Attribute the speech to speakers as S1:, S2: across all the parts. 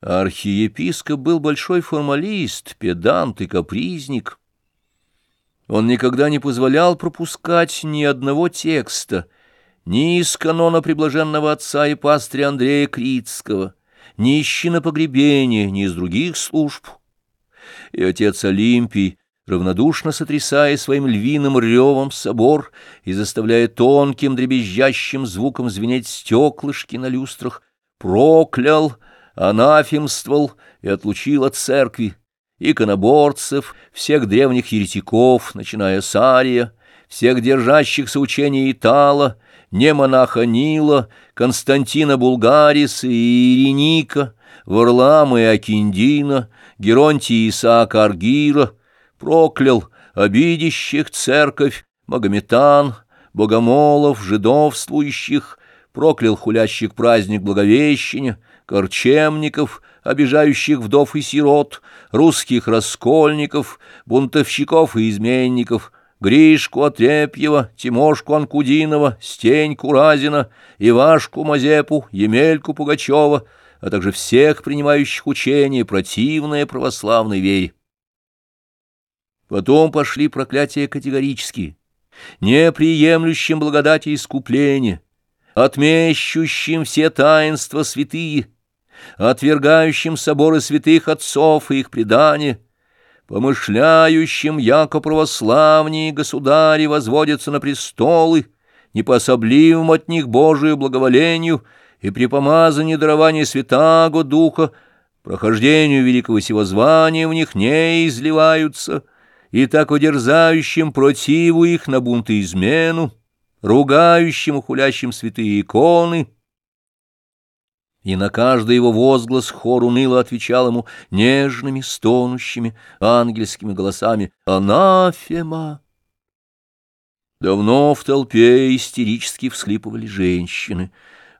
S1: Архиепископ был большой формалист, педант и капризник. Он никогда не позволял пропускать ни одного текста, ни из канона приблаженного отца и пастыря Андрея Критского, ни из на погребения, ни из других служб. И отец Олимпий, равнодушно сотрясая своим львиным ревом собор и заставляя тонким дребезжащим звуком звенеть стеклышки на люстрах, проклял, анафемствовал и отлучил от церкви иконоборцев, всех древних еретиков, начиная с Ария, всех держащихся учения Итала, не монаха Нила, Константина Булгариса и Ириника, Варлама и Акиндина, Геронтия Исаака Аргира, проклял обидящих церковь, магометан, богомолов, жидовствующих, проклял хулящих праздник Благовещения, корчемников, обижающих вдов и сирот, русских раскольников, бунтовщиков и изменников, Гришку Отрепьева, Тимошку Анкудинова, Стеньку Разина, Ивашку Мазепу, Емельку Пугачева, а также всех принимающих учение противное православной вере. Потом пошли проклятия категорические, неприемлющим благодати искупления, отмещущим все таинства святые, отвергающим соборы святых отцов и их предания, помышляющим, яко православнее государи возводятся на престолы, не по особливым от них Божию благоволению и при помазании дарования святаго Духа, прохождению великого сего звания в них не изливаются, и так удерзающим противу их на бунт и измену, ругающим и хулящим святые иконы, и на каждый его возглас хор уныло отвечал ему нежными, стонущими, ангельскими голосами «Анафема!». Давно в толпе истерически всхлипывали женщины.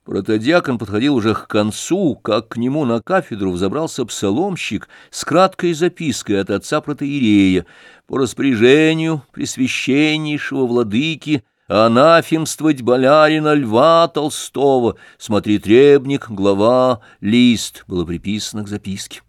S1: Протодиакон подходил уже к концу, как к нему на кафедру взобрался псаломщик с краткой запиской от отца протоиерея по распоряжению пресвященнейшего владыки Анафемствовать болярина Льва Толстого, смотри требник, глава, лист, было приписано к записке.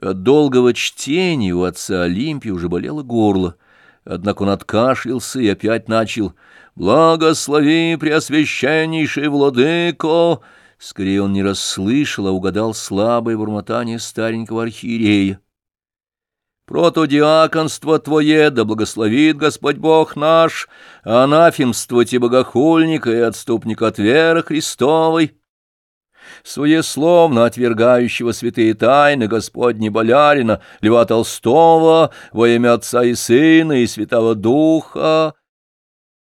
S1: От долгого чтения у отца Олимпии уже болело горло, однако он откашлялся и опять начал «Благослови, Преосвященнейший Владыко!» Скорее он не расслышал, а угадал слабое бормотание старенького архиерея. Протодиаконство Твое, да благословит Господь Бог наш, анафемствовать и богохульника и отступника от веры Христовой, своесловно отвергающего святые тайны Господни Болярина, Льва Толстого, во имя Отца и Сына и Святого Духа,